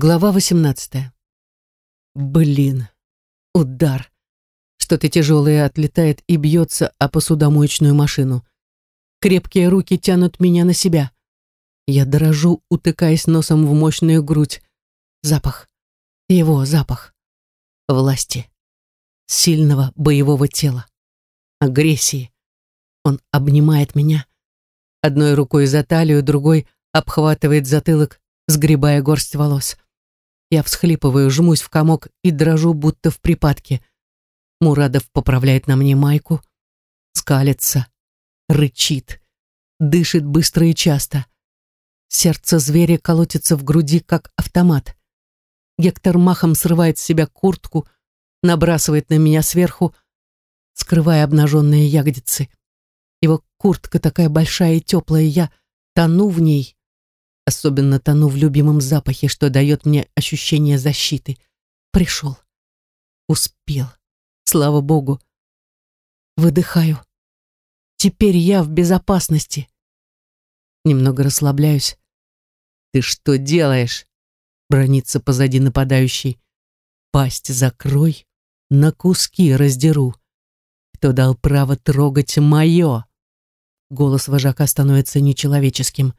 Глава 18. Блин. Удар. Что-то тяжелое отлетает и бьется о посудомоечную машину. Крепкие руки тянут меня на себя. Я дрожу, утыкаясь носом в мощную грудь. Запах. Его запах. Власти. Сильного боевого тела. Агрессии. Он обнимает меня. Одной рукой за талию, другой обхватывает затылок, сгребая горсть волос. Я всхлипываю, жмусь в комок и дрожу, будто в припадке. Мурадов поправляет на мне майку, скалится, рычит, дышит быстро и часто. Сердце зверя колотится в груди, как автомат. Гектор махом срывает с себя куртку, набрасывает на меня сверху, скрывая обнаженные ягодицы. Его куртка такая большая и теплая, я тону в ней, Особенно тону в любимом запахе, что дает мне ощущение защиты. Пришел. Успел. Слава Богу. Выдыхаю. Теперь я в безопасности. Немного расслабляюсь. «Ты что делаешь?» Бронится позади нападающий. «Пасть закрой, на куски раздеру. Кто дал право трогать мое?» Голос вожака становится нечеловеческим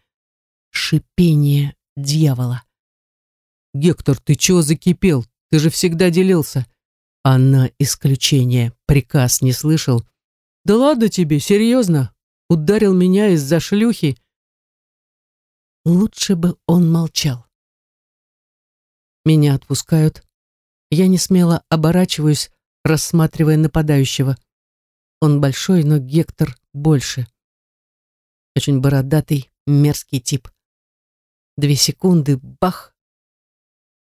шипение дьявола. «Гектор, ты чего закипел? Ты же всегда делился». Она исключение, приказ не слышал. «Да ладно тебе, серьезно? Ударил меня из-за шлюхи?» Лучше бы он молчал. Меня отпускают. Я не смело оборачиваюсь, рассматривая нападающего. Он большой, но Гектор больше. Очень бородатый, мерзкий тип. Две секунды, бах!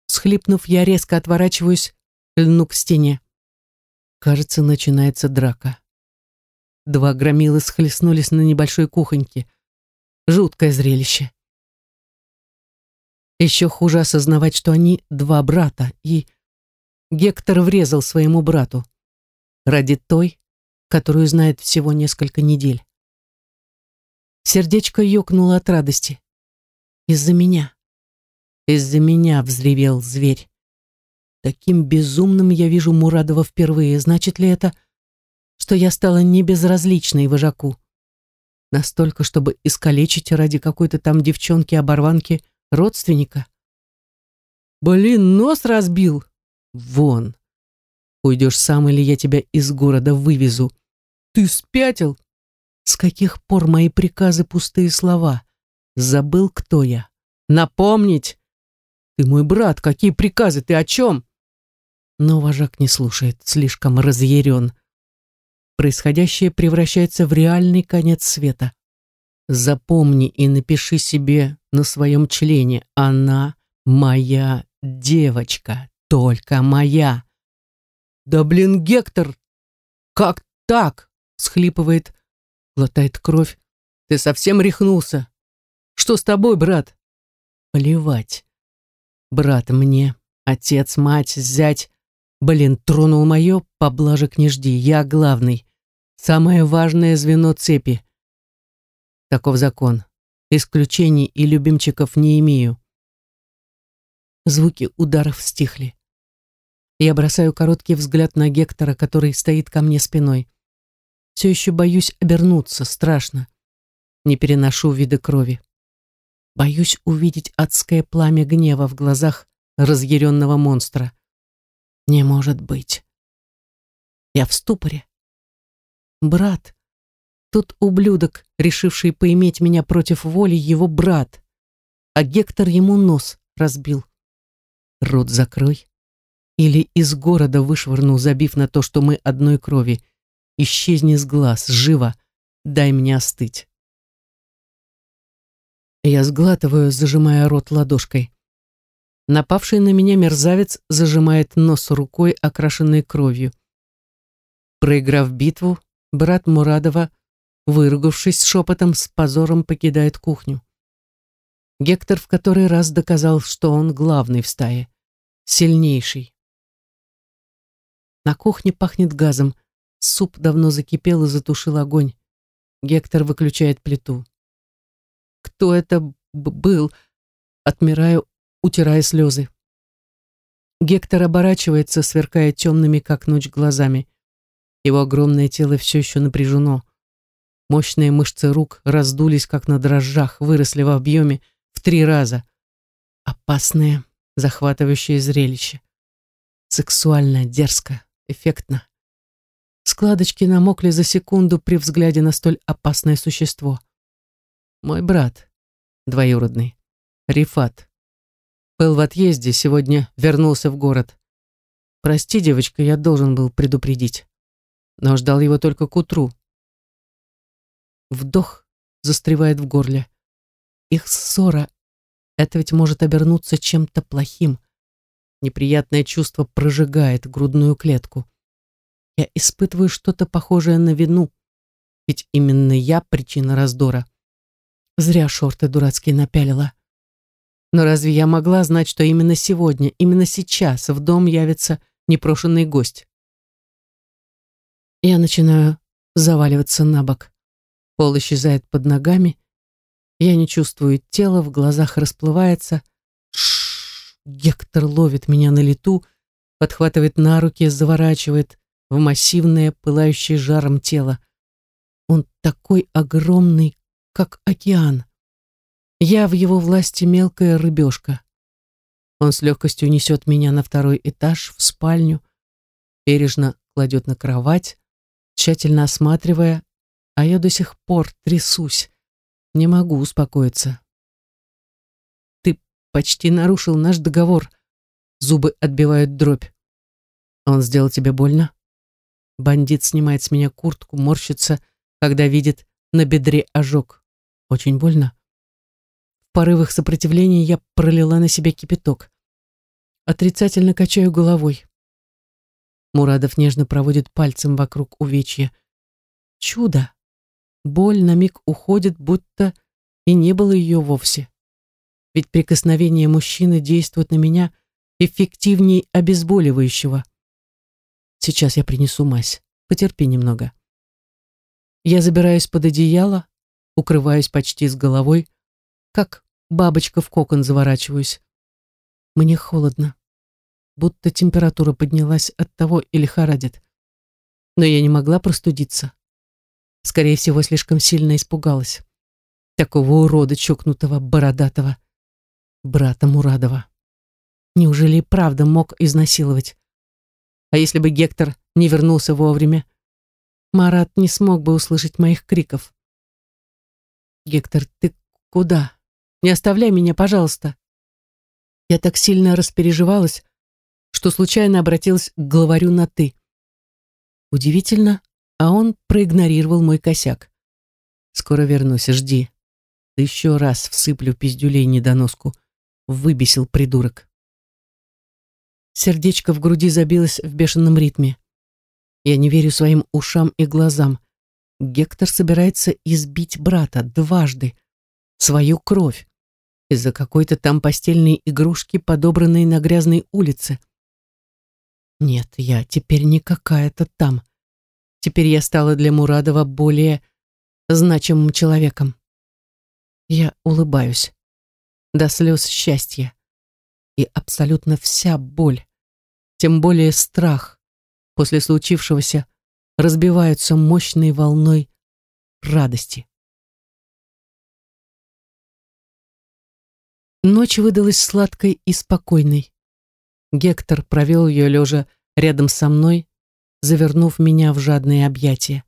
Схлипнув, я резко отворачиваюсь, льну к стене. Кажется, начинается драка. Два громилы схлестнулись на небольшой кухоньке. Жуткое зрелище. Еще хуже осознавать, что они два брата, и Гектор врезал своему брату. Ради той, которую знает всего несколько недель. Сердечко ёкнуло от радости. Из-за меня. Из-за меня взревел зверь. Таким безумным я вижу Мурадова впервые. Значит ли это, что я стала небезразличной вожаку? Настолько, чтобы искалечить ради какой-то там девчонки-оборванки родственника? Блин, нос разбил. Вон. Уйдешь сам, или я тебя из города вывезу. Ты спятил? С каких пор мои приказы пустые слова? Забыл, кто я. Напомнить! Ты мой брат, какие приказы, ты о чем? Но вожак не слушает, слишком разъярен. Происходящее превращается в реальный конец света. Запомни и напиши себе на своем члене. Она моя девочка, только моя. Да блин, Гектор, как так? Схлипывает, глотает кровь. Ты совсем рехнулся? Что с тобой, брат? Плевать. Брат мне, отец, мать, зять. Блин, тронул мое, поблажек не жди, я главный. Самое важное звено цепи. Таков закон. Исключений и любимчиков не имею. Звуки ударов стихли. Я бросаю короткий взгляд на Гектора, который стоит ко мне спиной. Все еще боюсь обернуться, страшно. Не переношу виды крови. Боюсь увидеть адское пламя гнева в глазах разъяренного монстра. Не может быть. Я в ступоре. Брат. Тот ублюдок, решивший поиметь меня против воли, его брат. А Гектор ему нос разбил. Рот закрой. Или из города вышвырну, забив на то, что мы одной крови. Исчезни с глаз, живо. Дай мне остыть. Я сглатываю, зажимая рот ладошкой. Напавший на меня мерзавец зажимает нос рукой, окрашенной кровью. Проиграв битву, брат Мурадова, выругавшись шепотом, с позором покидает кухню. Гектор в который раз доказал, что он главный в стае, сильнейший. На кухне пахнет газом. Суп давно закипел и затушил огонь. Гектор выключает плиту кто это был, отмираю, утирая слезы. Гектор оборачивается, сверкая темными, как ночь, глазами. Его огромное тело все еще напряжено. Мощные мышцы рук раздулись, как на дрожжах, выросли в объеме в три раза. Опасное, захватывающее зрелище. Сексуально, дерзко, эффектно. Складочки намокли за секунду при взгляде на столь опасное существо. Мой брат, двоюродный, Рифат. Был в отъезде, сегодня вернулся в город. Прости, девочка, я должен был предупредить. Но ждал его только к утру. Вдох застревает в горле. Их ссора — это ведь может обернуться чем-то плохим. Неприятное чувство прожигает грудную клетку. Я испытываю что-то похожее на вину, ведь именно я причина раздора. Зря шорты дурацкие напялила. Но разве я могла знать, что именно сегодня, именно сейчас в дом явится непрошенный гость? Я начинаю заваливаться на бок. Пол исчезает под ногами. Я не чувствую тела, в глазах расплывается. Шш, Гектор ловит меня на лету, подхватывает на руки, заворачивает в массивное, пылающее жаром тело. Он такой огромный, как океан. Я в его власти мелкая рыбешка. Он с легкостью несет меня на второй этаж, в спальню, бережно кладет на кровать, тщательно осматривая, а я до сих пор трясусь, не могу успокоиться. Ты почти нарушил наш договор. Зубы отбивают дробь. Он сделал тебе больно? Бандит снимает с меня куртку, морщится, когда видит на бедре ожог. Очень больно порывах сопротивления я пролила на себя кипяток. Отрицательно качаю головой. Мурадов нежно проводит пальцем вокруг увечья. Чудо! Боль на миг уходит, будто и не было ее вовсе. Ведь прикосновение мужчины действует на меня эффективнее обезболивающего. Сейчас я принесу мазь. Потерпи немного. Я забираюсь под одеяло, укрываюсь почти с головой, как бабочка в кокон заворачиваюсь. Мне холодно, будто температура поднялась от того и лихорадит. Но я не могла простудиться. Скорее всего, слишком сильно испугалась. Такого урода чокнутого, бородатого, брата Мурадова. Неужели и правда мог изнасиловать? А если бы Гектор не вернулся вовремя? Марат не смог бы услышать моих криков. «Гектор, ты куда?» Не оставляй меня, пожалуйста. Я так сильно распереживалась, что случайно обратилась к главарю на «ты». Удивительно, а он проигнорировал мой косяк. «Скоро вернусь, жди. Еще раз всыплю пиздюлей недоноску. Выбесил придурок». Сердечко в груди забилось в бешеном ритме. Я не верю своим ушам и глазам. Гектор собирается избить брата дважды. Свою кровь из-за какой-то там постельной игрушки, подобранной на грязной улице. Нет, я теперь не какая-то там. Теперь я стала для Мурадова более значимым человеком. Я улыбаюсь. До слез счастья. И абсолютно вся боль, тем более страх, после случившегося разбиваются мощной волной радости. Ночь выдалась сладкой и спокойной. Гектор провел ее лежа рядом со мной, завернув меня в жадные объятия.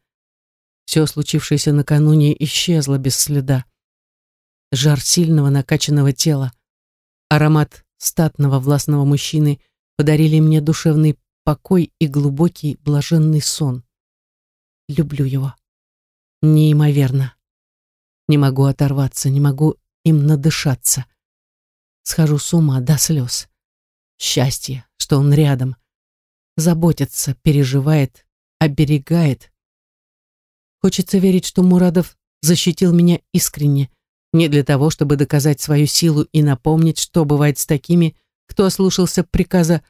Все случившееся накануне исчезло без следа. Жар сильного накачанного тела, аромат статного властного мужчины подарили мне душевный покой и глубокий блаженный сон. Люблю его. Неимоверно. Не могу оторваться, не могу им надышаться. Схожу с ума до слез. Счастье, что он рядом. Заботится, переживает, оберегает. Хочется верить, что Мурадов защитил меня искренне, не для того, чтобы доказать свою силу и напомнить, что бывает с такими, кто ослушался приказа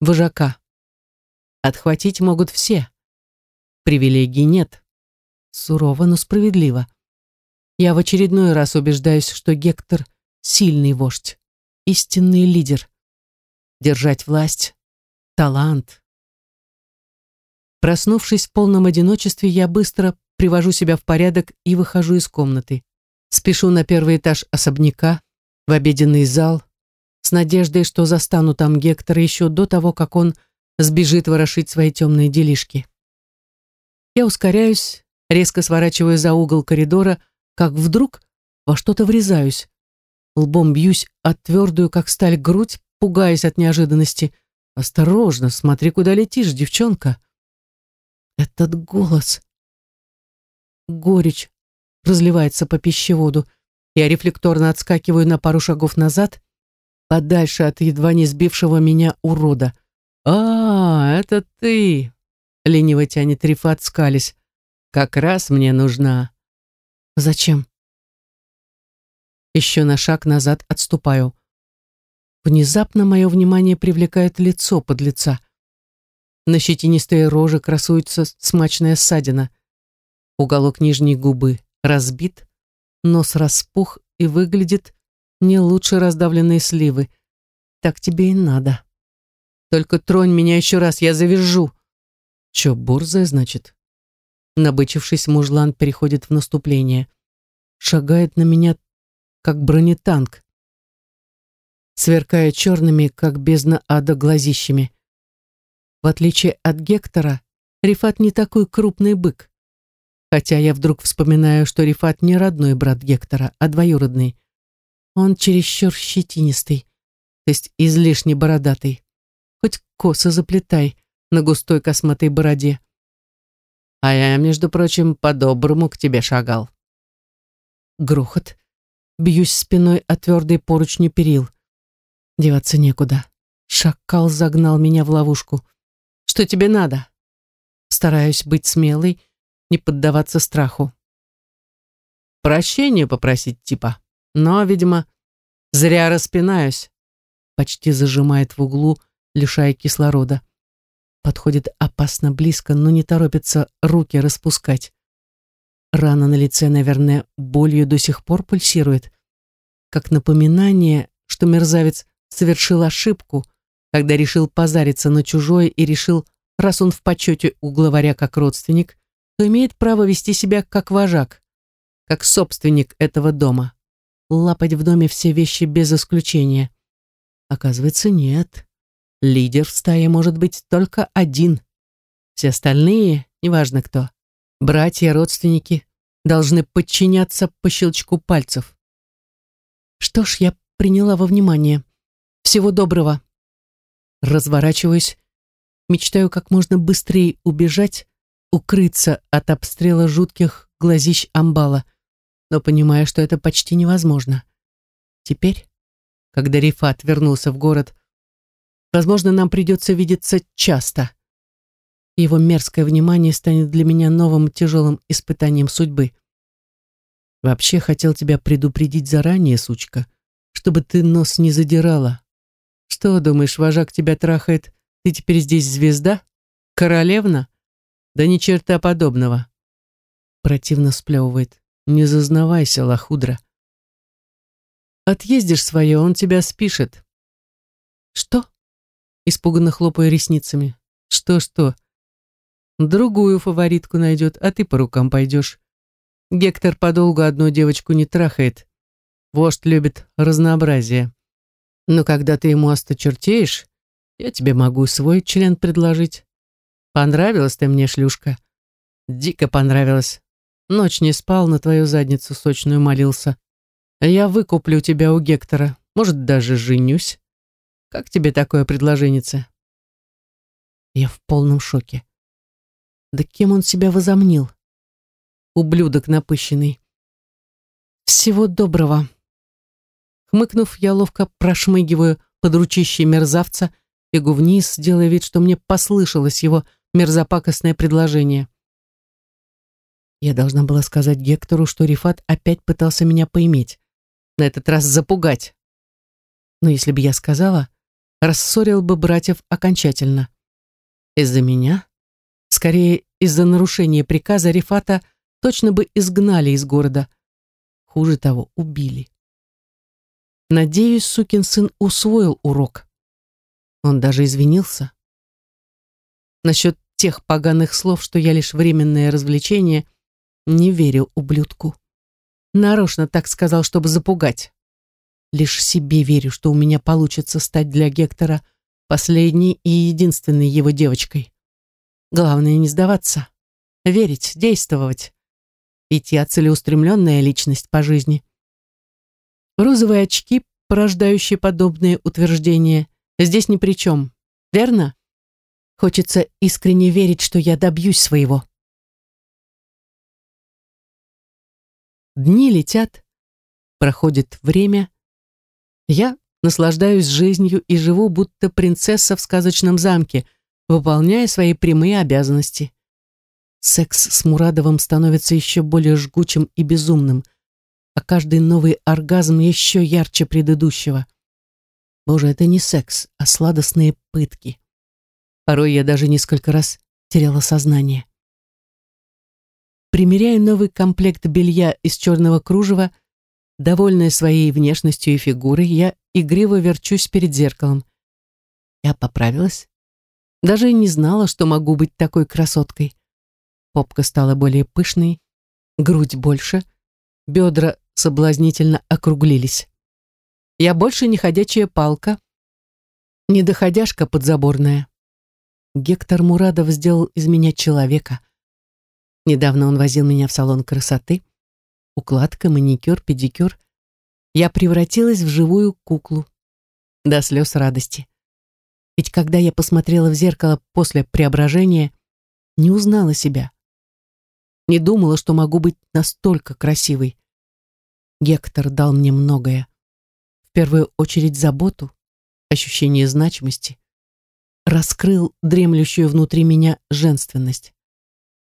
вожака. Отхватить могут все. Привилегий нет. Сурово, но справедливо. Я в очередной раз убеждаюсь, что Гектор сильный вождь, истинный лидер. держать власть, талант. Проснувшись в полном одиночестве, я быстро привожу себя в порядок и выхожу из комнаты. Спешу на первый этаж особняка, в обеденный зал, с надеждой, что застану там Гектора еще до того, как он сбежит ворошить свои темные делишки. Я ускоряюсь, резко сворачиваю за угол коридора, как вдруг во что-то врезаюсь. Лбом бьюсь от твердую, как сталь, грудь, пугаясь от неожиданности. «Осторожно, смотри, куда летишь, девчонка!» Этот голос. Горечь разливается по пищеводу. Я рефлекторно отскакиваю на пару шагов назад, подальше от едва не сбившего меня урода. «А, это ты!» — лениво тянет Рифат, скались. «Как раз мне нужна». «Зачем?» Еще на шаг назад отступаю. Внезапно мое внимание привлекает лицо под лица. На щетинистой роже красуется смачная ссадина. Уголок нижней губы разбит, нос распух и выглядит не лучше раздавленной сливы. Так тебе и надо. Только тронь меня еще раз, я завяжу. Че, борзая, значит? Набычившись, мужлан переходит в наступление. Шагает на меня, как бронетанк, сверкая черными, как бездна ада, глазищами. В отличие от Гектора, Рифат не такой крупный бык. Хотя я вдруг вспоминаю, что Рифат не родной брат Гектора, а двоюродный. Он чересчур щетинистый, то есть излишне бородатый. Хоть косы заплетай на густой косматой бороде. А я, между прочим, по-доброму к тебе шагал. Грохот. Бьюсь спиной о твердый поручни перил. Деваться некуда. Шакал загнал меня в ловушку. Что тебе надо? Стараюсь быть смелой, не поддаваться страху. Прощение попросить типа. Но, видимо, зря распинаюсь. Почти зажимает в углу, лишая кислорода. Подходит опасно близко, но не торопится руки распускать. Рана на лице, наверное, болью до сих пор пульсирует. Как напоминание, что мерзавец совершил ошибку, когда решил позариться на чужое и решил, раз он в почете у главаря как родственник, то имеет право вести себя как вожак, как собственник этого дома, лапать в доме все вещи без исключения. Оказывается, нет. Лидер в стае может быть только один. Все остальные, неважно кто, братья, родственники, должны подчиняться по щелчку пальцев. Что ж, я приняла во внимание. Всего доброго. Разворачиваюсь, мечтаю как можно быстрее убежать, укрыться от обстрела жутких глазищ амбала, но понимая, что это почти невозможно. Теперь, когда Рифат вернулся в город, возможно, нам придется видеться часто. Его мерзкое внимание станет для меня новым тяжелым испытанием судьбы. Вообще хотел тебя предупредить заранее, сучка, чтобы ты нос не задирала. Что, думаешь, вожак тебя трахает, ты теперь здесь звезда? Королевна? Да ни черта подобного. Противно сплевывает. Не зазнавайся, лохудра. Отъездишь свое, он тебя спишет. Что? Испуганно хлопая ресницами. Что-что? Другую фаворитку найдет, а ты по рукам пойдешь. Гектор подолгу одну девочку не трахает. Вождь любит разнообразие. Но когда ты ему осточертеешь, я тебе могу свой член предложить. Понравилась ты мне, шлюшка? Дико понравилась. Ночь не спал, на твою задницу сочную молился. Я выкуплю тебя у Гектора, может, даже женюсь. Как тебе такое предложение? Я в полном шоке. Да кем он себя возомнил? Ублюдок напыщенный. Всего доброго. Хмыкнув, я ловко прошмыгиваю под ручище мерзавца, бегу вниз, делая вид, что мне послышалось его мерзопакостное предложение. Я должна была сказать Гектору, что Рифат опять пытался меня поиметь, на этот раз запугать. Но если бы я сказала, рассорил бы братьев окончательно. Из-за меня, скорее из-за нарушения приказа Рифата точно бы изгнали из города. Хуже того, убили. Надеюсь, сукин сын усвоил урок. Он даже извинился. Насчет тех поганых слов, что я лишь временное развлечение, не верю ублюдку. Нарочно так сказал, чтобы запугать. Лишь себе верю, что у меня получится стать для Гектора последней и единственной его девочкой. Главное не сдаваться, верить, действовать. Ведь я целеустремленная личность по жизни. Розовые очки, порождающие подобные утверждения, здесь ни при чем, верно? Хочется искренне верить, что я добьюсь своего. Дни летят, проходит время. Я наслаждаюсь жизнью и живу, будто принцесса в сказочном замке, выполняя свои прямые обязанности. Секс с Мурадовым становится еще более жгучим и безумным, а каждый новый оргазм еще ярче предыдущего. Боже, это не секс, а сладостные пытки. Порой я даже несколько раз теряла сознание. Примеряя новый комплект белья из черного кружева, довольная своей внешностью и фигурой, я игриво верчусь перед зеркалом. Я поправилась. Даже не знала, что могу быть такой красоткой. Попка стала более пышной, грудь больше, бедра соблазнительно округлились. Я больше не ходячая палка, не доходяшка подзаборная. Гектор Мурадов сделал из меня человека — Недавно он возил меня в салон красоты. Укладка, маникюр, педикюр. Я превратилась в живую куклу. До слез радости. Ведь когда я посмотрела в зеркало после преображения, не узнала себя. Не думала, что могу быть настолько красивой. Гектор дал мне многое. В первую очередь заботу, ощущение значимости. Раскрыл дремлющую внутри меня женственность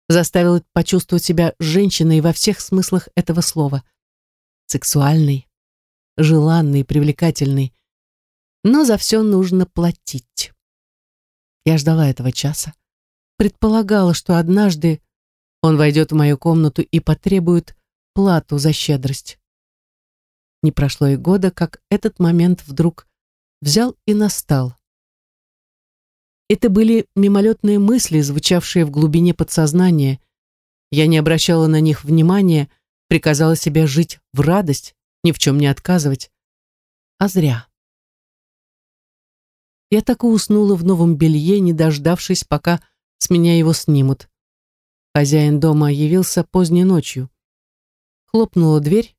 заставил почувствовать себя женщиной во всех смыслах этого слова. Сексуальной, желанной, привлекательной. Но за все нужно платить. Я ждала этого часа. Предполагала, что однажды он войдет в мою комнату и потребует плату за щедрость. Не прошло и года, как этот момент вдруг взял и настал. Это были мимолетные мысли, звучавшие в глубине подсознания. Я не обращала на них внимания, приказала себе жить в радость, ни в чем не отказывать. А зря. Я так и уснула в новом белье, не дождавшись, пока с меня его снимут. Хозяин дома явился поздней ночью. Хлопнула дверь.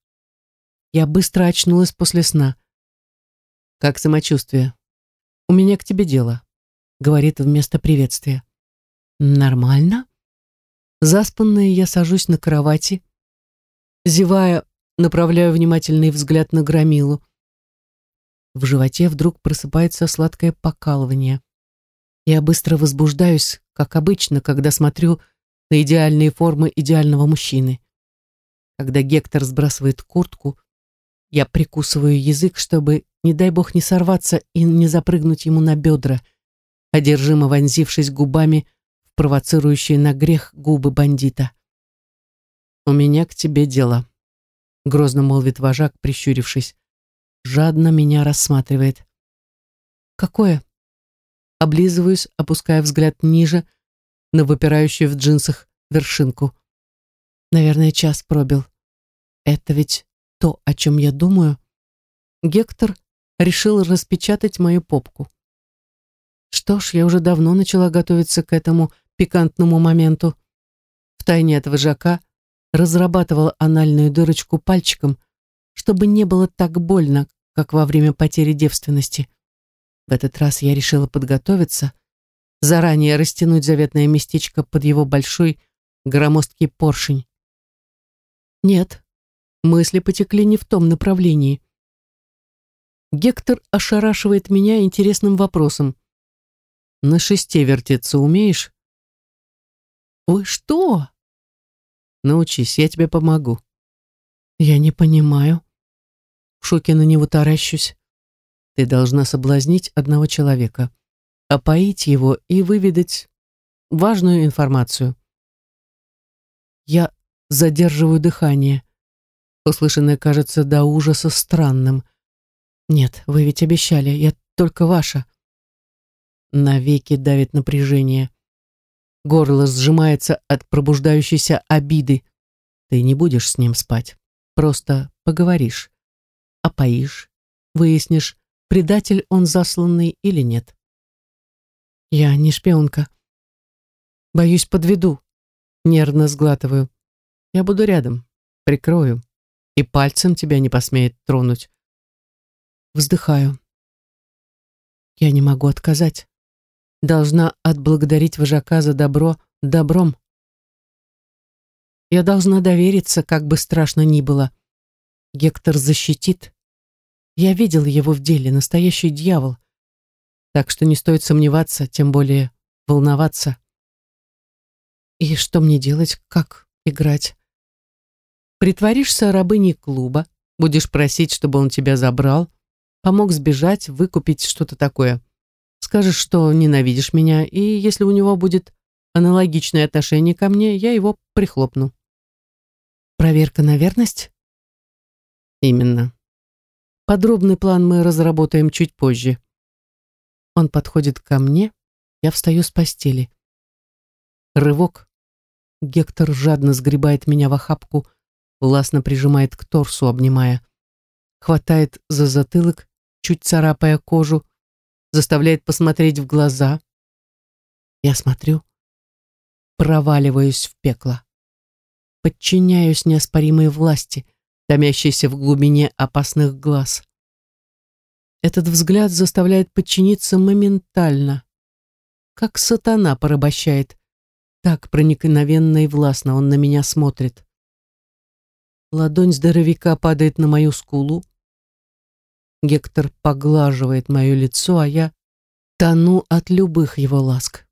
Я быстро очнулась после сна. «Как самочувствие? У меня к тебе дело» говорит вместо приветствия. Нормально? Заспанная я сажусь на кровати, зевая, направляю внимательный взгляд на громилу. В животе вдруг просыпается сладкое покалывание. Я быстро возбуждаюсь, как обычно, когда смотрю на идеальные формы идеального мужчины. Когда Гектор сбрасывает куртку, я прикусываю язык, чтобы, не дай бог, не сорваться и не запрыгнуть ему на бедра — одержимо вонзившись губами в провоцирующие на грех губы бандита. «У меня к тебе дело», — грозно молвит вожак, прищурившись. Жадно меня рассматривает. «Какое?» Облизываюсь, опуская взгляд ниже, на выпирающую в джинсах вершинку. Наверное, час пробил. Это ведь то, о чем я думаю. Гектор решил распечатать мою попку. Что ж, я уже давно начала готовиться к этому пикантному моменту. Втайне от вожака разрабатывала анальную дырочку пальчиком, чтобы не было так больно, как во время потери девственности. В этот раз я решила подготовиться, заранее растянуть заветное местечко под его большой громоздкий поршень. Нет, мысли потекли не в том направлении. Гектор ошарашивает меня интересным вопросом. На шесте вертеться умеешь? Вы что? Научись, я тебе помогу. Я не понимаю. В шоке на него таращусь. Ты должна соблазнить одного человека, опоить его и выведать важную информацию. Я задерживаю дыхание. Услышанное кажется до ужаса странным. Нет, вы ведь обещали, я только ваша. Навеки давит напряжение. Горло сжимается от пробуждающейся обиды. Ты не будешь с ним спать. Просто поговоришь. Опоишь. Выяснишь, предатель он засланный или нет. Я не шпионка. Боюсь, подведу. Нервно сглатываю. Я буду рядом. Прикрою. И пальцем тебя не посмеет тронуть. Вздыхаю. Я не могу отказать. Должна отблагодарить вожака за добро добром. Я должна довериться, как бы страшно ни было. Гектор защитит. Я видел его в деле, настоящий дьявол. Так что не стоит сомневаться, тем более волноваться. И что мне делать, как играть? Притворишься рабыней клуба, будешь просить, чтобы он тебя забрал, помог сбежать, выкупить что-то такое. Скажешь, что ненавидишь меня, и если у него будет аналогичное отношение ко мне, я его прихлопну. Проверка на верность? Именно. Подробный план мы разработаем чуть позже. Он подходит ко мне, я встаю с постели. Рывок. Гектор жадно сгребает меня в охапку, властно прижимает к торсу, обнимая. Хватает за затылок, чуть царапая кожу, заставляет посмотреть в глаза. Я смотрю, проваливаюсь в пекло. Подчиняюсь неоспоримой власти, томящейся в глубине опасных глаз. Этот взгляд заставляет подчиниться моментально. Как сатана порабощает. Так проникновенно и властно он на меня смотрит. Ладонь здоровяка падает на мою скулу. Гектор поглаживает мое лицо, а я тону от любых его ласк.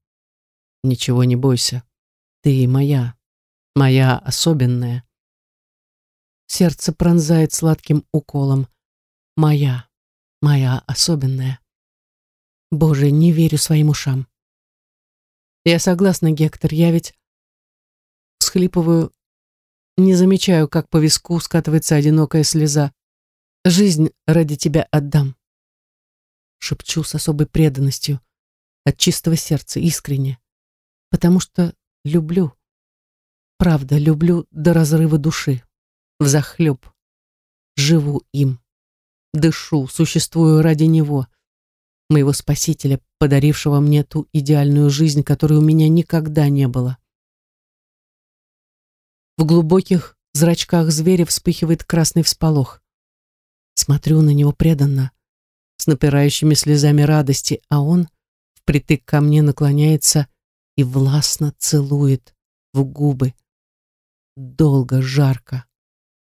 Ничего не бойся. Ты моя, моя особенная. Сердце пронзает сладким уколом. Моя, моя особенная. Боже, не верю своим ушам. Я согласна, Гектор, я ведь... Схлипываю не замечаю, как по виску скатывается одинокая слеза. «Жизнь ради тебя отдам», — шепчу с особой преданностью, от чистого сердца, искренне, потому что люблю, правда, люблю до разрыва души, взахлеб, живу им, дышу, существую ради него, моего спасителя, подарившего мне ту идеальную жизнь, которой у меня никогда не было. В глубоких зрачках зверя вспыхивает красный всполох. Смотрю на него преданно, с напирающими слезами радости, а он впритык ко мне наклоняется и властно целует в губы. Долго, жарко,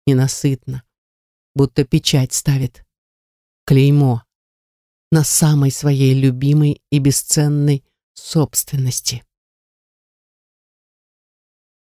ненасытно, будто печать ставит. Клеймо на самой своей любимой и бесценной собственности.